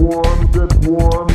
warm, get one.